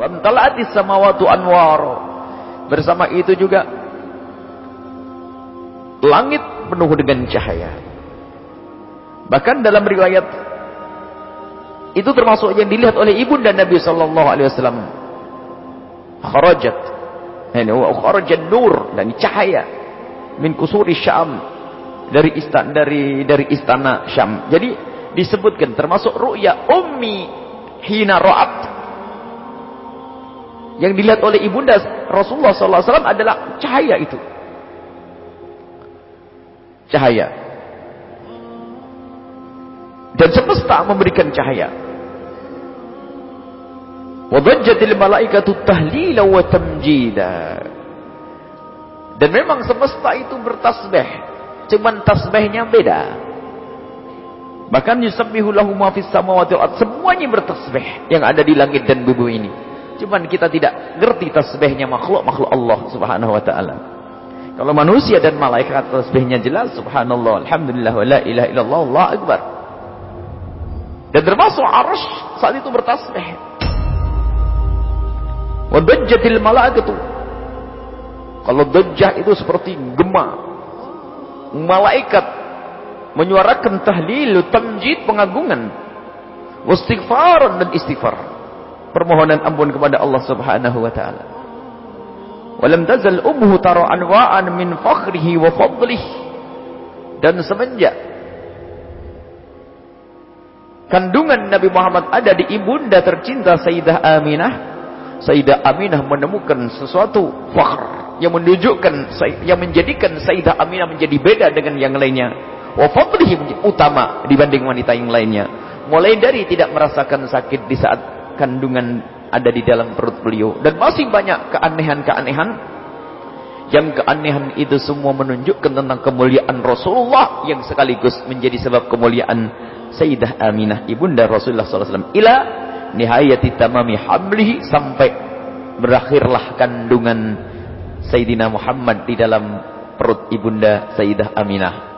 Wamtala'atis samawatu anwar. Bersama itu juga langit penuh dengan cahaya. Bahkan dalam riwayat itu termasuk yang dilihat oleh ibu dan Nabi sallallahu alaihi wasallam. Kharajat. Ini kharajat nur dan cahaya min kusuri Syam dari istana dari dari istana Syam. Jadi disebutkan termasuk ru'ya ummi hina ra'at yang dilihat oleh ibunda Rasulullah sallallahu alaihi wasallam adalah cahaya itu. Cahaya. Dan semesta memberikan cahaya. Wadajjatil malaikatu tahlila wa tamjida. Dan memang semesta itu bertasbih. Cuman tasbihnya beda. Bahkan yusabbihu lahu ma fis samawati wal semuanya bertasbih yang ada di langit dan bumi ini. Cuman kita tidak ngerti tasbihnya makhluk-makhluk Allah Subhanahu wa taala. Kalau manusia dan malaikat tasbihnya jelas subhanallah alhamdulillah wa la ilaha illallah Allah akbar. Dan termasuk arsh saat itu bertasbih. Wadajjatil malaikatu. Kalau dajjah itu seperti gema. Malaikat menyuarakan tahlil, tamjid, pengagungan. Wastighfaran dan istighfar. Permohonan ampun kepada Allah Subhanahu wa taala. Walam tazal ummuhu tara anwa'an min fakhrihi wa fadlihi. Dan semenjak kandungan Nabi Muhammad ada di ibunda tercinta Sayyidah Aminah Sayyidah Aminah menemukan sesuatu fakhr yang menunjukkan yang menjadikan Sayyidah Aminah menjadi beda dengan yang lainnya wa fadlihi utama dibanding wanita yang lainnya mulai dari tidak merasakan sakit di saat kandungan ada di dalam perut beliau. Dan masih banyak keanehan-keanehan. Yang keanehan itu semua menunjukkan tentang kemuliaan Rasulullah yang sekaligus menjadi sebab kemuliaan Sayyidah Aminah ibunda Rasulullah SAW ila nihayati tamami hamlihi sampai berakhirlah kandungan Sayyidina Muhammad di dalam perut ibunda Sayyidah Aminah